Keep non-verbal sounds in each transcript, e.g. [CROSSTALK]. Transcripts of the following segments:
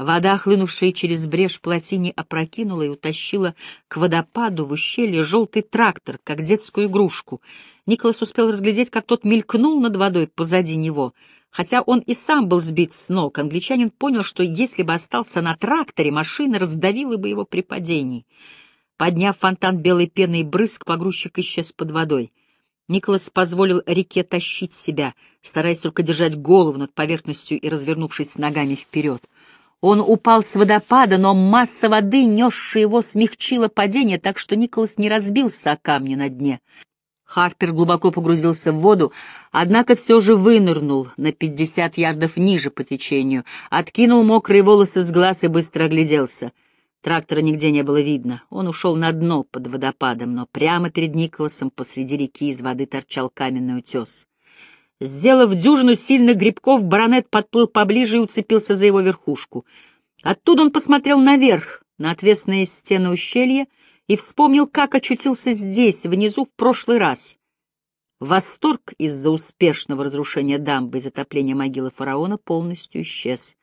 Вода, хлынувшая через брешь плотине, опрокинула и утащила к водопаду в ущелье желтый трактор, как детскую игрушку. Николас успел разглядеть, как тот мелькнул над водой позади него. Хотя он и сам был сбит с ног, англичанин понял, что если бы остался на тракторе, машина раздавила бы его при падении. Подняв фонтан белой пены и брызг, погрузчик исчез под водой. Николас позволил реке тащить себя, стараясь только держать голову над поверхностью и развернувшись ногами вперед. Он упал с водопада, но масса воды, несшая его, смягчила падение, так что Николас не разбился о камни на дне. Харпер глубоко погрузился в воду, однако все же вынырнул на пятьдесят ярдов ниже по течению, откинул мокрые волосы с глаз и быстро огляделся. Трактора нигде не было видно. Он ушел на дно под водопадом, но прямо перед Николасом посреди реки из воды торчал каменный утес. Сделав дюжину сильных грибков, баронет подплыл поближе и уцепился за его верхушку. Оттуда он посмотрел наверх, на отвесные стены ущелья, и вспомнил, как очутился здесь, внизу, в прошлый раз. Восторг из-за успешного разрушения дамбы и затопления могилы фараона полностью исчез.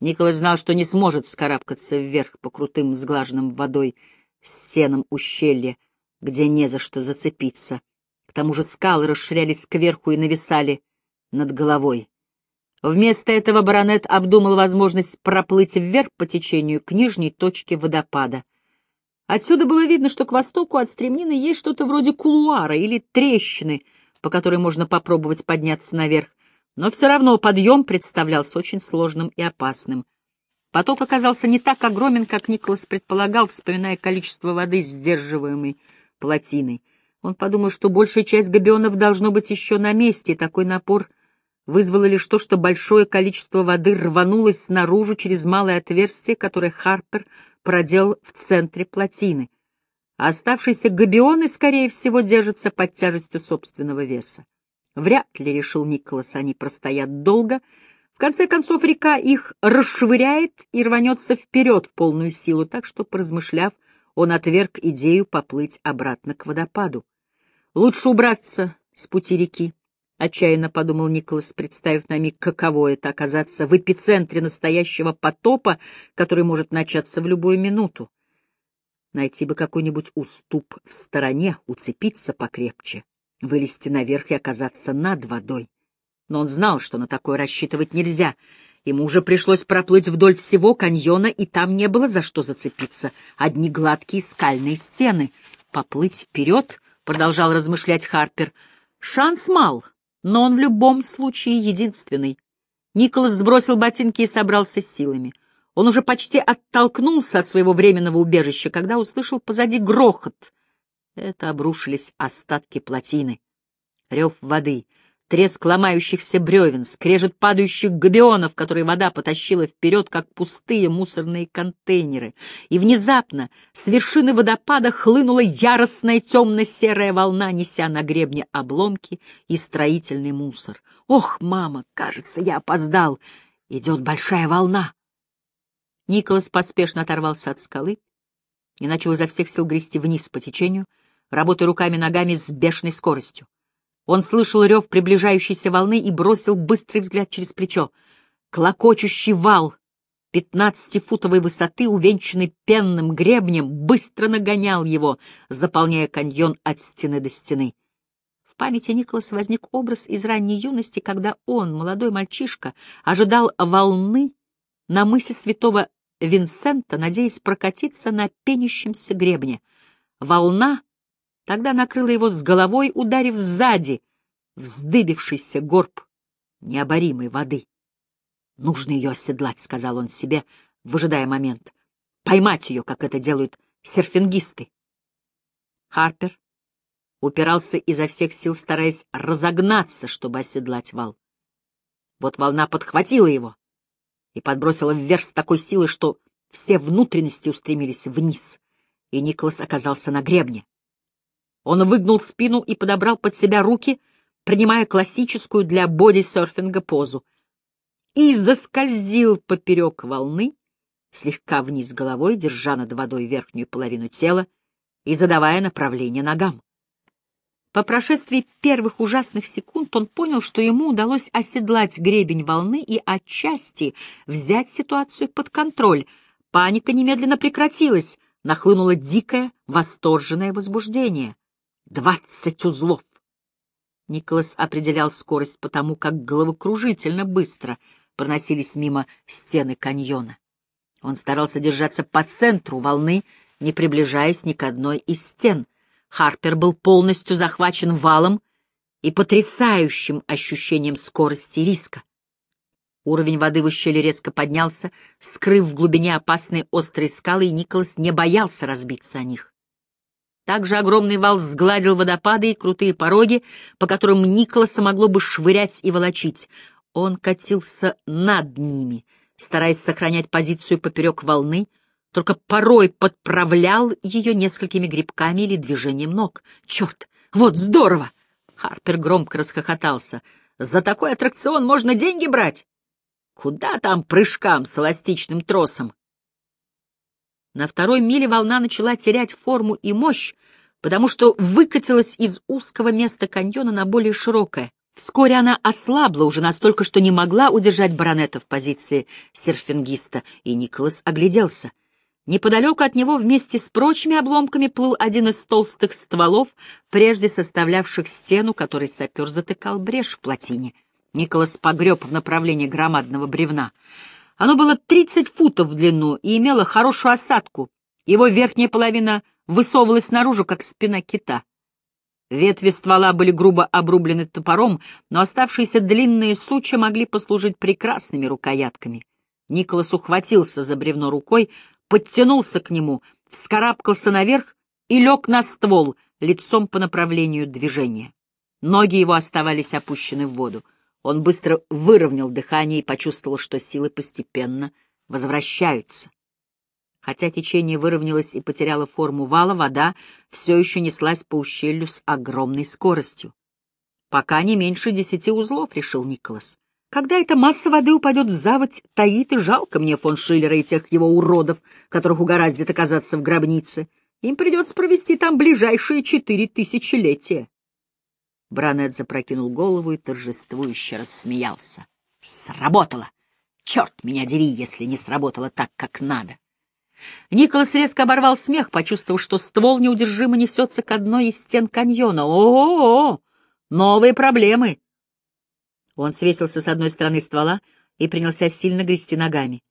Николас знал, что не сможет вскарабкаться вверх по крутым, сглаженным водой стенам ущелья, где не за что зацепиться. К тому же скалы расширялись кверху и нависали над головой. Вместо этого баронет обдумал возможность проплыть вверх по течению к нижней точке водопада. Отсюда было видно, что к востоку от стремнины есть что-то вроде кулуара или трещины, по которой можно попробовать подняться наверх, но все равно подъем представлялся очень сложным и опасным. Поток оказался не так огромен, как Николас предполагал, вспоминая количество воды, сдерживаемой плотиной. Он подумал, что большая часть габионов должно быть еще на месте, и такой напор вызвало лишь то, что большое количество воды рванулось снаружи через малое отверстие, которое Харпер проделал в центре плотины. А оставшиеся габионы, скорее всего, держатся под тяжестью собственного веса. Вряд ли, решил Николас, они простоят долго. В конце концов, река их расшвыряет и рванется вперед в полную силу, так что, поразмышляв, он отверг идею поплыть обратно к водопаду. Лучше убраться с пути реки, — отчаянно подумал Николас, представив на миг, каково это оказаться в эпицентре настоящего потопа, который может начаться в любую минуту. Найти бы какой-нибудь уступ в стороне, уцепиться покрепче, вылезти наверх и оказаться над водой. Но он знал, что на такое рассчитывать нельзя. Ему уже пришлось проплыть вдоль всего каньона, и там не было за что зацепиться. Одни гладкие скальные стены. Поплыть вперед — продолжал размышлять Харпер. Шанс мал, но он в любом случае единственный. Николас сбросил ботинки и собрался с силами. Он уже почти оттолкнулся от своего временного убежища, когда услышал позади грохот. Это обрушились остатки плотины. Рев воды — треск ломающихся бревен, скрежет падающих габионов, которые вода потащила вперед, как пустые мусорные контейнеры. И внезапно с вершины водопада хлынула яростная темно-серая волна, неся на гребне обломки и строительный мусор. «Ох, мама, кажется, я опоздал! Идет большая волна!» Николас поспешно оторвался от скалы и начал изо всех сил грести вниз по течению, работая руками и ногами с бешеной скоростью. Он слышал рев приближающейся волны и бросил быстрый взгляд через плечо. Клокочущий вал пятнадцатифутовой высоты, увенчанный пенным гребнем, быстро нагонял его, заполняя каньон от стены до стены. В памяти Николаса возник образ из ранней юности, когда он, молодой мальчишка, ожидал волны на мысе святого Винсента, надеясь прокатиться на пенящемся гребне. Волна Тогда накрыла его с головой, ударив сзади, вздыбившийся горб необоримой воды. «Нужно ее оседлать», — сказал он себе, выжидая момент. «Поймать ее, как это делают серфингисты». Харпер упирался изо всех сил, стараясь разогнаться, чтобы оседлать вал. Вот волна подхватила его и подбросила вверх с такой силой, что все внутренности устремились вниз, и Николас оказался на гребне. Он выгнул спину и подобрал под себя руки, принимая классическую для бодисерфинга позу, и заскользил поперек волны, слегка вниз головой, держа над водой верхнюю половину тела и задавая направление ногам. По прошествии первых ужасных секунд он понял, что ему удалось оседлать гребень волны и отчасти взять ситуацию под контроль. Паника немедленно прекратилась, нахлынуло дикое, восторженное возбуждение. Двадцать узлов! Николас определял скорость потому, как головокружительно быстро проносились мимо стены каньона. Он старался держаться по центру волны, не приближаясь ни к одной из стен. Харпер был полностью захвачен валом и потрясающим ощущением скорости и риска. Уровень воды в ущелье резко поднялся, скрыв в глубине опасные острые скалы, и Николас не боялся разбиться о них. Также огромный вал сгладил водопады и крутые пороги, по которым Николаса могло бы швырять и волочить. Он катился над ними, стараясь сохранять позицию поперек волны, только порой подправлял ее несколькими грибками или движением ног. «Черт! Вот здорово!» Харпер громко расхохотался. «За такой аттракцион можно деньги брать!» «Куда там прыжкам с эластичным тросом?» На второй миле волна начала терять форму и мощь, потому что выкатилась из узкого места каньона на более широкое. Вскоре она ослабла уже настолько, что не могла удержать баронета в позиции серфингиста, и Николас огляделся. Неподалеку от него вместе с прочими обломками плыл один из толстых стволов, прежде составлявших стену, который сапер затыкал брешь в плотине. Николас погреб в направлении громадного бревна. Оно было 30 футов в длину и имело хорошую осадку. Его верхняя половина высовывалась наружу, как спина кита. Ветви ствола были грубо обрублены топором, но оставшиеся длинные сучья могли послужить прекрасными рукоятками. Николас ухватился за бревно рукой, подтянулся к нему, вскарабкался наверх и лег на ствол, лицом по направлению движения. Ноги его оставались опущены в воду. Он быстро выровнял дыхание и почувствовал, что силы постепенно возвращаются. Хотя течение выровнялось и потеряло форму вала, вода все еще неслась по ущелью с огромной скоростью. Пока не меньше десяти узлов, — решил Николас. Когда эта масса воды упадет в заводь, таит и жалко мне фон Шиллера и тех его уродов, которых угораздит оказаться в гробнице. Им придется провести там ближайшие четыре тысячелетия. Бранет запрокинул голову и торжествующе рассмеялся. Сработало! Черт меня дери, если не сработало так, как надо. Николас резко оборвал смех, почувствовав, что ствол неудержимо несется к одной из стен каньона. О-о-о! Новые проблемы! Он свесился с одной стороны ствола и принялся сильно грести ногами.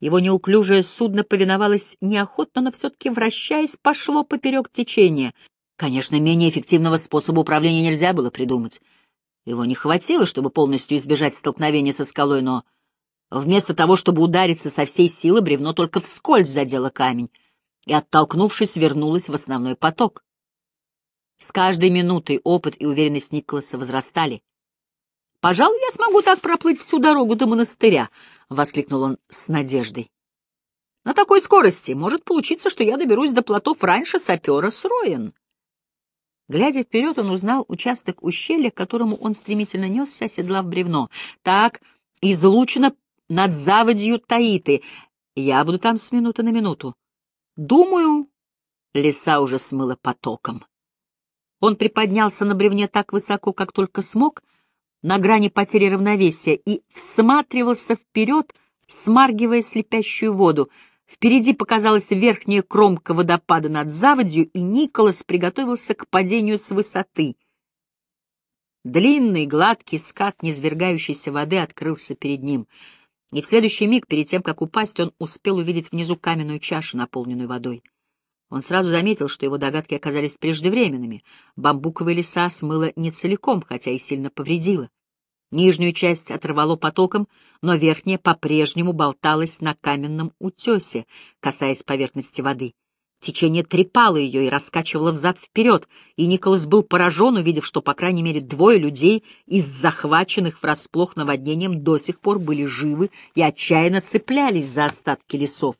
Его неуклюжее судно повиновалось неохотно, но все-таки, вращаясь, пошло поперек течения. Конечно, менее эффективного способа управления нельзя было придумать. Его не хватило, чтобы полностью избежать столкновения со скалой, но вместо того, чтобы удариться со всей силы, бревно только вскользь задело камень и, оттолкнувшись, вернулось в основной поток. С каждой минутой опыт и уверенность Николаса возрастали. «Пожалуй, я смогу так проплыть всю дорогу до монастыря», — воскликнул он с надеждой. «На такой скорости может получиться, что я доберусь до плотов раньше сапера Сроен». Глядя вперед, он узнал участок ущелья, к которому он стремительно несся, оседлав бревно. Так, излучено над заводью Таиты. Я буду там с минуты на минуту. Думаю, леса уже смыло потоком. Он приподнялся на бревне так высоко, как только смог, на грани потери равновесия, и всматривался вперед, смаргивая слепящую воду — Впереди показалась верхняя кромка водопада над заводью, и Николас приготовился к падению с высоты. Длинный, гладкий скат низвергающейся воды открылся перед ним, и в следующий миг, перед тем, как упасть, он успел увидеть внизу каменную чашу, наполненную водой. Он сразу заметил, что его догадки оказались преждевременными. Бамбуковые леса смыло не целиком, хотя и сильно повредило. Нижнюю часть оторвало потоком, но верхняя по-прежнему болталась на каменном утесе, касаясь поверхности воды. Течение трепало ее и раскачивало взад-вперед, и Николас был поражен, увидев, что, по крайней мере, двое людей из захваченных врасплох наводнением до сих пор были живы и отчаянно цеплялись за остатки лесов.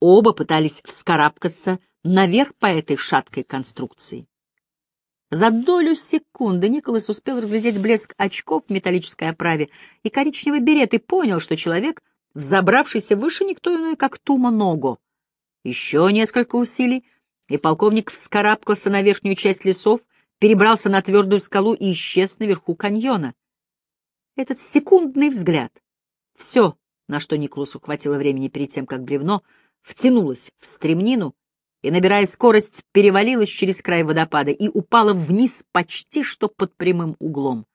Оба пытались вскарабкаться наверх по этой шаткой конструкции. За долю секунды Николас успел разглядеть блеск очков в металлической оправе и коричневый берет и понял, что человек, взобравшийся выше, никто иной, как Тума Ного. Еще несколько усилий, и полковник вскарабкался на верхнюю часть лесов, перебрался на твердую скалу и исчез наверху каньона. Этот секундный взгляд — все, на что Николасу хватило времени перед тем, как бревно втянулось в стремнину и, набирая скорость, перевалилось через край водопада и упало вниз почти что под прямым углом.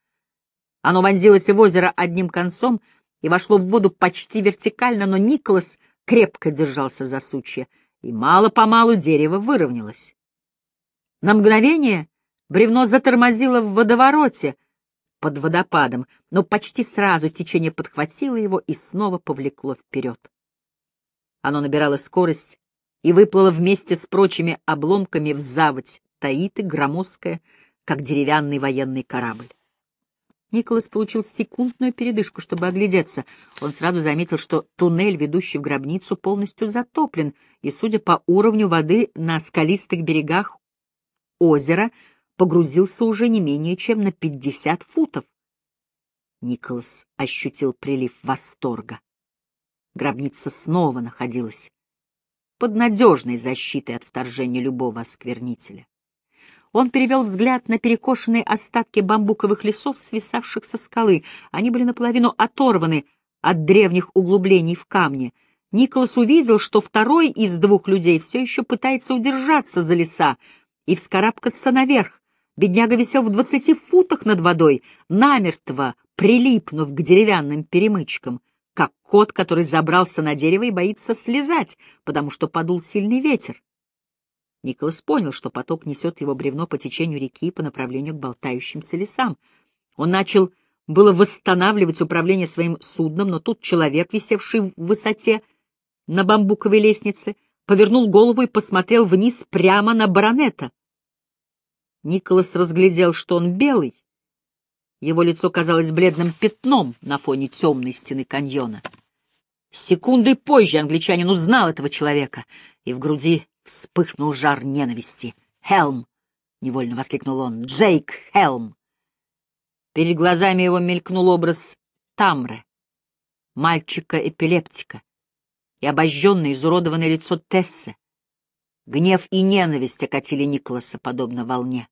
Оно вонзилось в озеро одним концом и вошло в воду почти вертикально, но Николас крепко держался за сучья, и мало-помалу дерево выровнялось. На мгновение бревно затормозило в водовороте под водопадом, но почти сразу течение подхватило его и снова повлекло вперед. Оно набирало скорость и выплыло вместе с прочими обломками в заводь Таиты, громоздкая, как деревянный военный корабль. Николас получил секундную передышку, чтобы оглядеться. Он сразу заметил, что туннель, ведущий в гробницу, полностью затоплен, и, судя по уровню воды на скалистых берегах озера, погрузился уже не менее чем на пятьдесят футов. Николас ощутил прилив восторга. Гробница снова находилась под надежной защитой от вторжения любого осквернителя. Он перевел взгляд на перекошенные остатки бамбуковых лесов, свисавших со скалы. Они были наполовину оторваны от древних углублений в камне. Николас увидел, что второй из двух людей все еще пытается удержаться за леса и вскарабкаться наверх. Бедняга висел в двадцати футах над водой, намертво прилипнув к деревянным перемычкам, как кот, который забрался на дерево и боится слезать, потому что подул сильный ветер. Николас понял, что поток несет его бревно по течению реки по направлению к болтающимся лесам. Он начал было восстанавливать управление своим судном, но тут человек, висевший в высоте на бамбуковой лестнице, повернул голову и посмотрел вниз прямо на баронета. Николас разглядел, что он белый. Его лицо казалось бледным пятном на фоне темной стены каньона. Секунды позже англичанин узнал этого человека, и в груди Вспыхнул жар ненависти. «Хелм!» — невольно воскликнул он. «Джейк Хелм!» Перед глазами его мелькнул образ Тамре, мальчика-эпилептика, и обожженное, изуродованное лицо Тессы. Гнев и ненависть окатили Николаса, подобно волне.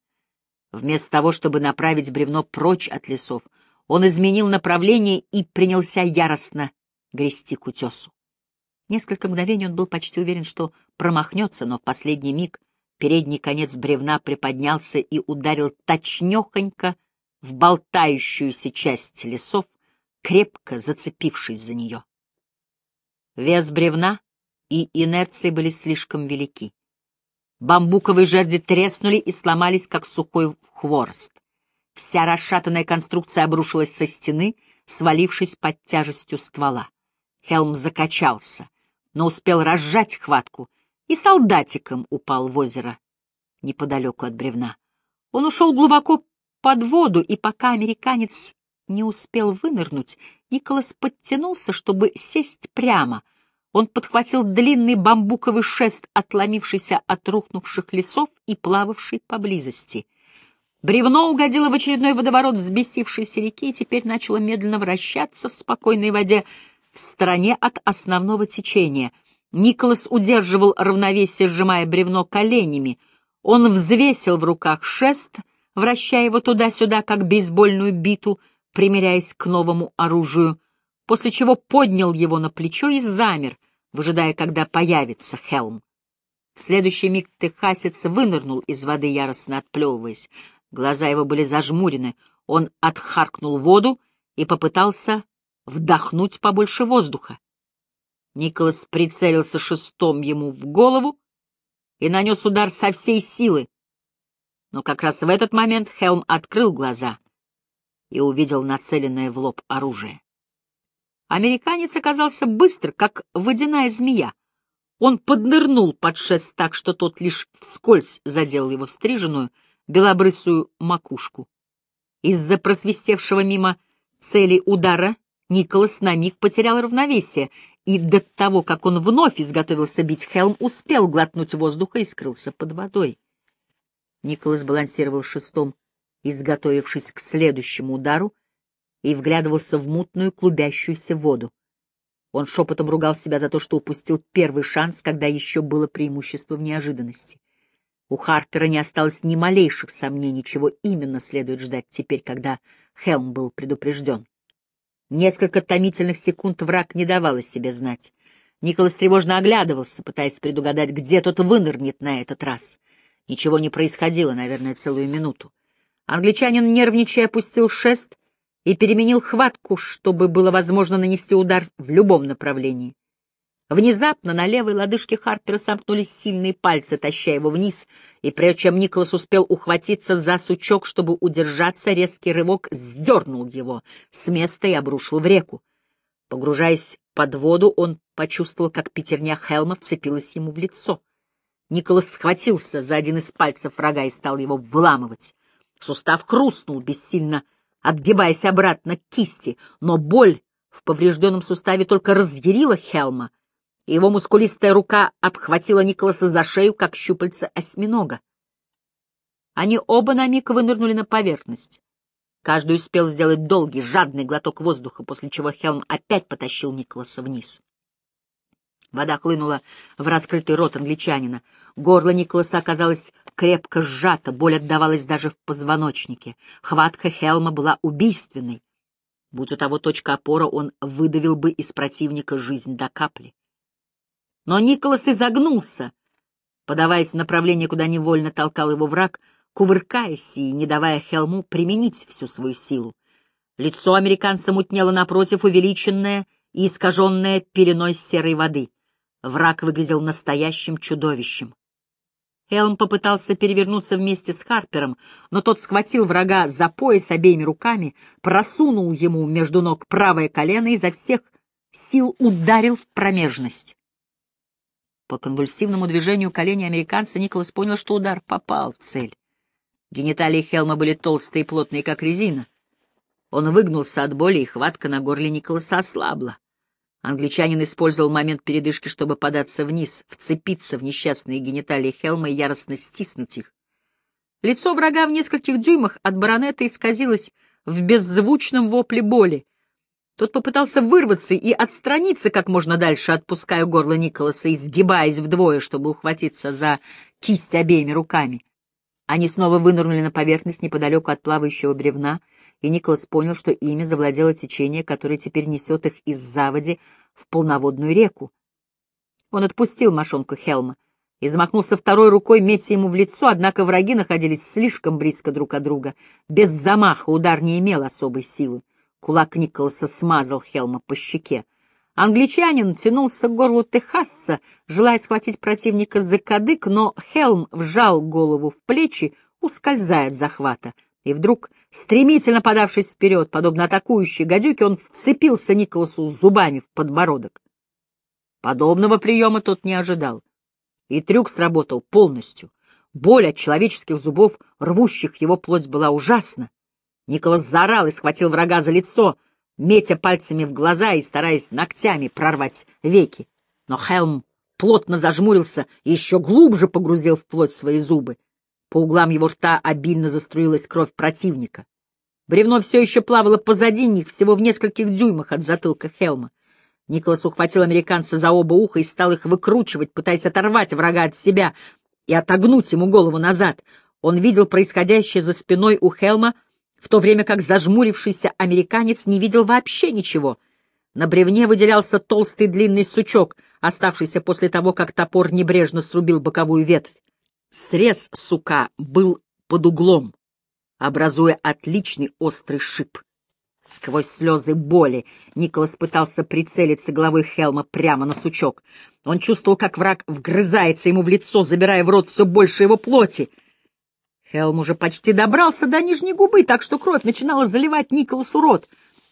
Вместо того, чтобы направить бревно прочь от лесов, он изменил направление и принялся яростно грести к утесу. Несколько мгновений он был почти уверен, что промахнется, но в последний миг передний конец бревна приподнялся и ударил точнёхонько в болтающуюся часть лесов, крепко зацепившись за нее. Вес бревна и инерции были слишком велики. Бамбуковые жерди треснули и сломались, как сухой хворост. Вся расшатанная конструкция обрушилась со стены, свалившись под тяжестью ствола. Хелм закачался но успел разжать хватку и солдатиком упал в озеро неподалеку от бревна. Он ушел глубоко под воду, и пока американец не успел вынырнуть, Николас подтянулся, чтобы сесть прямо. Он подхватил длинный бамбуковый шест, отломившийся от рухнувших лесов и плававший поблизости. Бревно угодило в очередной водоворот взбесившейся реки и теперь начало медленно вращаться в спокойной воде, в стороне от основного течения. Николас удерживал равновесие, сжимая бревно коленями. Он взвесил в руках шест, вращая его туда-сюда, как бейсбольную биту, примеряясь к новому оружию, после чего поднял его на плечо и замер, выжидая, когда появится Хелм. В следующий миг Техасец вынырнул из воды, яростно отплевываясь. Глаза его были зажмурены. Он отхаркнул воду и попытался вдохнуть побольше воздуха. Николас прицелился шестом ему в голову и нанес удар со всей силы. Но как раз в этот момент Хелм открыл глаза и увидел нацеленное в лоб оружие. Американец оказался быстр, как водяная змея. Он поднырнул под шест так, что тот лишь вскользь задел его стриженную, белобрысую макушку. Из-за просвистевшего мимо цели удара Николас на миг потерял равновесие, и до того, как он вновь изготовился бить Хелм, успел глотнуть воздуха и скрылся под водой. Николас балансировал шестом, изготовившись к следующему удару, и вглядывался в мутную клубящуюся воду. Он шепотом ругал себя за то, что упустил первый шанс, когда еще было преимущество в неожиданности. У Харпера не осталось ни малейших сомнений, чего именно следует ждать теперь, когда Хелм был предупрежден. Несколько томительных секунд враг не давал о себе знать. Николас тревожно оглядывался, пытаясь предугадать, где тот вынырнет на этот раз. Ничего не происходило, наверное, целую минуту. Англичанин, нервничая, опустил шест и переменил хватку, чтобы было возможно нанести удар в любом направлении. Внезапно на левой лодыжке Харпера сомкнулись сильные пальцы, таща его вниз, и прежде чем Николас успел ухватиться за сучок, чтобы удержаться, резкий рывок сдернул его с места и обрушил в реку. Погружаясь под воду, он почувствовал, как пятерня Хелма вцепилась ему в лицо. Николас схватился за один из пальцев врага и стал его выламывать. Сустав хрустнул, бессильно отгибаясь обратно к кисти, но боль в поврежденном суставе только разъярила Хелма — и его мускулистая рука обхватила Николаса за шею, как щупальца осьминога. Они оба на миг вынырнули на поверхность. Каждый успел сделать долгий, жадный глоток воздуха, после чего Хелм опять потащил Николаса вниз. Вода хлынула в раскрытый рот англичанина. Горло Николаса оказалось крепко сжато, боль отдавалась даже в позвоночнике. Хватка Хелма была убийственной. Будь у того точка опора, он выдавил бы из противника жизнь до капли. Но Николас изогнулся, подаваясь в направление, куда невольно толкал его враг, кувыркаясь и не давая Хелму применить всю свою силу. Лицо американца мутнело напротив, увеличенное и искаженное пеленой серой воды. Враг выглядел настоящим чудовищем. Хелм попытался перевернуться вместе с Харпером, но тот схватил врага за пояс обеими руками, просунул ему между ног правое колено и изо всех сил ударил в промежность. По конвульсивному движению колени американца Николас понял, что удар попал в цель. Гениталии Хелма были толстые и плотные, как резина. Он выгнулся от боли, и хватка на горле Николаса ослабла. Англичанин использовал момент передышки, чтобы податься вниз, вцепиться в несчастные гениталии Хелма и яростно стиснуть их. Лицо врага в нескольких дюймах от баронета исказилось в беззвучном вопле боли. Тот попытался вырваться и отстраниться как можно дальше, отпуская горло Николаса и сгибаясь вдвое, чтобы ухватиться за кисть обеими руками. Они снова вынырнули на поверхность неподалеку от плавающего бревна, и Николас понял, что ими завладело течение, которое теперь несет их из заводи в полноводную реку. Он отпустил мошонку Хелма и замахнулся второй рукой, метя ему в лицо, однако враги находились слишком близко друг от друга. Без замаха удар не имел особой силы. Кулак Николаса смазал Хелма по щеке. Англичанин тянулся к горлу техасца, желая схватить противника за кадык, но Хелм вжал голову в плечи, ускользая от захвата. И вдруг, стремительно подавшись вперед, подобно атакующей гадюке, он вцепился Николасу зубами в подбородок. Подобного приема тот не ожидал. И трюк сработал полностью. Боль от человеческих зубов, рвущих его плоть, была ужасна. Николас заорал и схватил врага за лицо, метя пальцами в глаза и стараясь ногтями прорвать веки. Но Хелм плотно зажмурился и еще глубже погрузил в плоть свои зубы. По углам его рта обильно заструилась кровь противника. Бревно все еще плавало позади них, всего в нескольких дюймах от затылка Хелма. Николас ухватил американца за оба уха и стал их выкручивать, пытаясь оторвать врага от себя и отогнуть ему голову назад. Он видел происходящее за спиной у Хелма — в то время как зажмурившийся американец не видел вообще ничего. На бревне выделялся толстый длинный сучок, оставшийся после того, как топор небрежно срубил боковую ветвь. Срез сука был под углом, образуя отличный острый шип. Сквозь слезы боли Николас пытался прицелиться головой Хелма прямо на сучок. Он чувствовал, как враг вгрызается ему в лицо, забирая в рот все больше его плоти — Хелм уже почти добрался до нижней губы, так что кровь начинала заливать Николасу рот.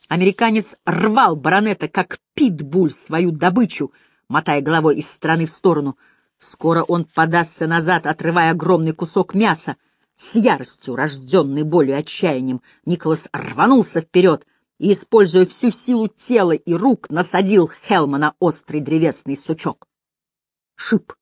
Американец рвал баронета, как питбуль, свою добычу, мотая головой из стороны в сторону. Скоро он подастся назад, отрывая огромный кусок мяса. С яростью, рожденной болью и отчаянием, Николас рванулся вперед и, используя всю силу тела и рук, насадил Хелма на острый древесный сучок. Шип,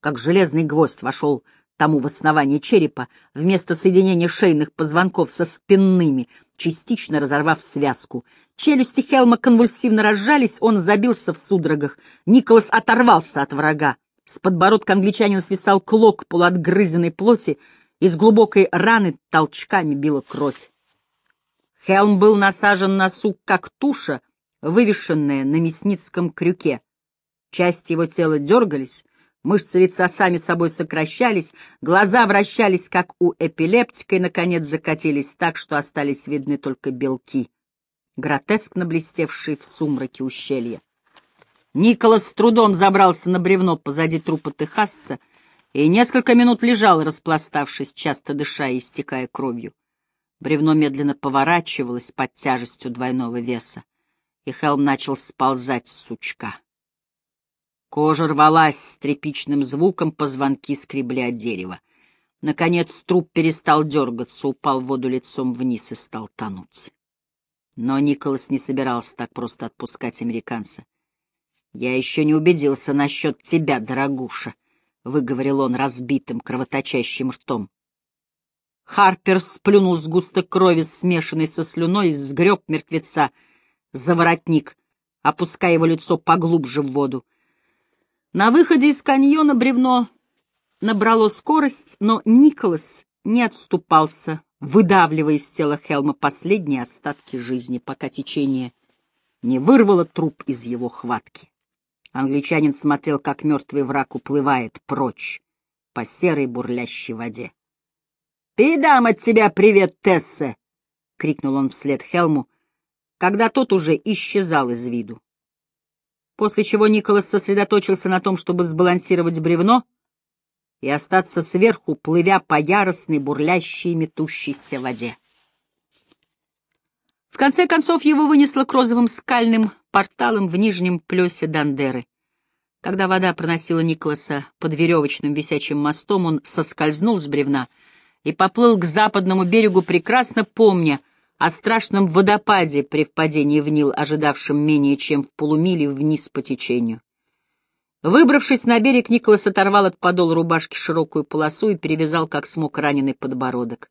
как железный гвоздь, вошел тому в основании черепа, вместо соединения шейных позвонков со спинными, частично разорвав связку. Челюсти Хелма конвульсивно разжались, он забился в судорогах. Николас оторвался от врага, С подбородка англичанина свисал клок полуотгрызенной плоти, из глубокой раны толчками била кровь. Хелм был насажен на сук, как туша, вывешенная на мясницком крюке. Части его тела дергались, мышцы лица сами собой сокращались, глаза вращались, как у эпилептика, и, наконец, закатились так, что остались видны только белки, гротескно блестевшие в сумраке ущелья. Николас с трудом забрался на бревно позади трупа Техасса и несколько минут лежал, распластавшись, часто дыша и истекая кровью. Бревно медленно поворачивалось под тяжестью двойного веса, и Хелм начал сползать с сучка. Кожа рвалась с тряпичным звуком, позвонки скребли от дерева. Наконец труп перестал дергаться, упал в воду лицом вниз и стал тонуть. Но Николас не собирался так просто отпускать американца. «Я еще не убедился насчет тебя, дорогуша», — выговорил он разбитым, кровоточащим ртом. Харпер сплюнул сгусток крови, смешанный со слюной, и сгреб мертвеца за воротник, опуская его лицо поглубже в воду. На выходе из каньона бревно набрало скорость, но Николас не отступался, выдавливая из тела Хелма последние остатки жизни, пока течение не вырвало труп из его хватки. Англичанин смотрел, как мертвый враг уплывает прочь по серой бурлящей воде. «Передам от тебя привет, Тессе!» — крикнул он вслед Хелму, когда тот уже исчезал из виду. После чего Николас сосредоточился на том, чтобы сбалансировать бревно и остаться сверху, плывя по яростной, бурлящей, метущейся воде. В конце концов его вынесло к розовым скальным порталам в нижнем плесе Дандеры. Когда вода проносила Николаса под веревочным висячим мостом, он соскользнул с бревна и поплыл к западному берегу, прекрасно помня о страшном водопаде при впадении в Нил, ожидавшем менее чем в полумиле вниз по течению. Выбравшись на берег, Николас оторвал от подола рубашки широкую полосу и перевязал, как смог, раненый подбородок.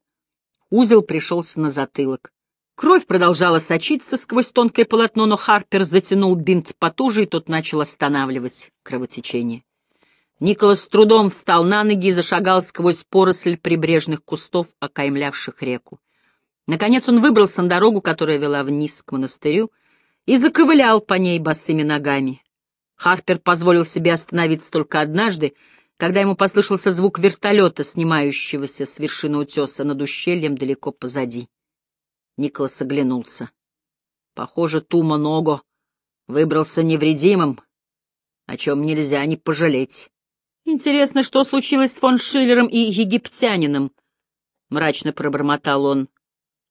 Узел пришелся на затылок. Кровь продолжала сочиться сквозь тонкое полотно, но Харпер затянул бинт потуже, и тот начал останавливать кровотечение. Николас с трудом встал на ноги и зашагал сквозь поросль прибрежных кустов, окаймлявших реку. Наконец он выбрался на дорогу, которая вела вниз к монастырю, и заковылял по ней босыми ногами. Харпер позволил себе остановиться только однажды, когда ему послышался звук вертолета, снимающегося с вершины утеса над ущельем далеко позади. Николас оглянулся. Похоже, Тума Ного выбрался невредимым, о чем нельзя не пожалеть. Интересно, что случилось с фон Шиллером и египтянином, — мрачно пробормотал он,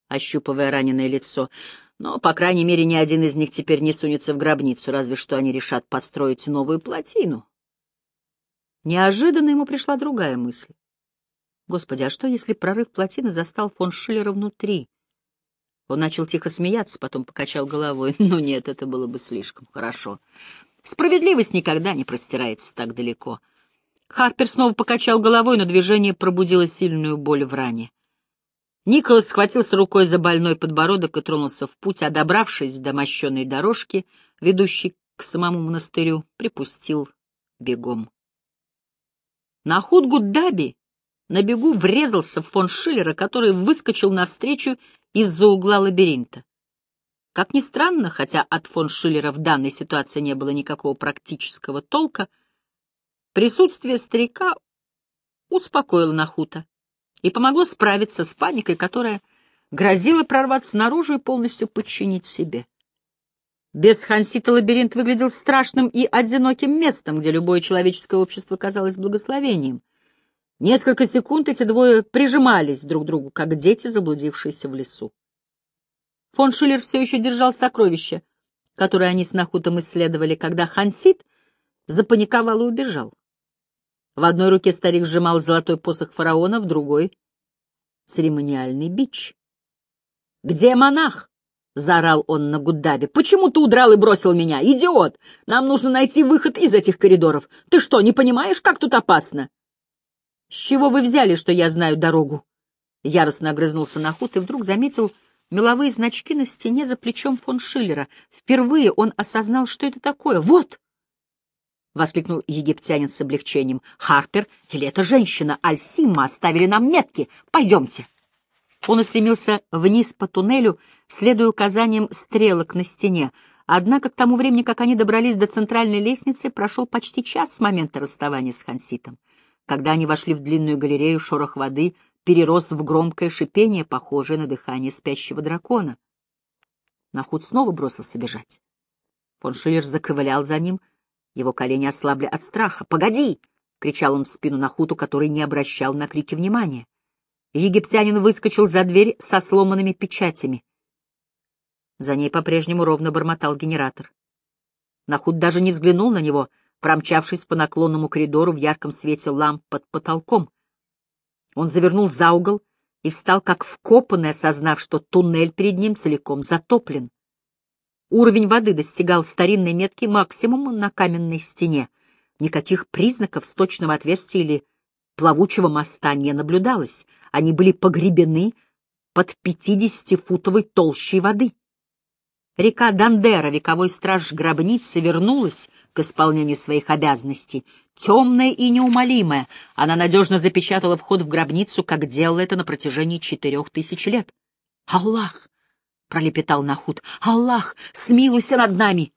ощупывая раненое лицо. Но, по крайней мере, ни один из них теперь не сунется в гробницу, разве что они решат построить новую плотину. Неожиданно ему пришла другая мысль. Господи, а что, если прорыв плотины застал фон Шиллера внутри? Он начал тихо смеяться, потом покачал головой. [LAUGHS] Ну нет, это было бы слишком хорошо. Справедливость никогда не простирается так далеко. Харпер снова покачал головой, но движение пробудило сильную боль в ране. Николас схватился рукой за больной подбородок и тронулся в путь, а добравшись до мощенной дорожки, ведущей к самому монастырю, припустил бегом. На Худгуд-Даби на бегу врезался в фон Шиллера, который выскочил навстречу из-за угла лабиринта. Как ни странно, хотя от фон Шиллера в данной ситуации не было никакого практического толка, присутствие старика успокоило Нахута и помогло справиться с паникой, которая грозила прорваться наружу и полностью подчинить себе. Без Хансита лабиринт выглядел страшным и одиноким местом, где любое человеческое общество казалось благословением — Несколько секунд эти двое прижимались друг к другу, как дети, заблудившиеся в лесу. Фон Шиллер все еще держал сокровище, которое они с Нахутом исследовали, когда Хансит запаниковал и убежал. В одной руке старик сжимал золотой посох фараона, в другой — церемониальный бич. «Где монах?» — заорал он на Гуддабе. «Почему ты удрал и бросил меня? Идиот! Нам нужно найти выход из этих коридоров. Ты что, не понимаешь, как тут опасно?» «С чего вы взяли, что я знаю дорогу?» Яростно огрызнулся Нахут и вдруг заметил меловые значки на стене за плечом фон Шиллера. Впервые он осознал, что это такое. «Вот!» воскликнул египтянин с облегчением. «Харпер или эта женщина Альсима оставили нам метки. Пойдемте». Он устремился вниз по туннелю, следуя указаниям стрелок на стене. Однако к тому времени, как они добрались до центральной лестницы, прошел почти час с момента расставания с Ханситом. Когда они вошли в длинную галерею, шорох воды перерос в громкое шипение, похожее на дыхание спящего дракона. Нахуд снова бросился бежать. Фон Шиллер заковылял за ним, его колени ослабли от страха. «Погоди!» — кричал он в спину Нахуту, который не обращал на крики внимания. Египтянин выскочил за дверь со сломанными печатями. За ней по-прежнему ровно бормотал генератор. Нахут даже не взглянул на него, промчавшись по наклонному коридору в ярком свете ламп под потолком. Он завернул за угол и встал как вкопанный, осознав, что туннель перед ним целиком затоплен. Уровень воды достигал старинной метки максимума на каменной стене. Никаких признаков сточного отверстия или плавучего моста не наблюдалось. Они были погребены под пятидесятифутовой толщей воды. Река Дандера, вековой страж гробницы, вернулась к исполнению своих обязанностей. Темная и неумолимая, она надежно запечатала вход в гробницу, как делала это на протяжении четырех тысяч лет. «Аллах!» — пролепетал Нахут. «Аллах, смилуйся над нами!»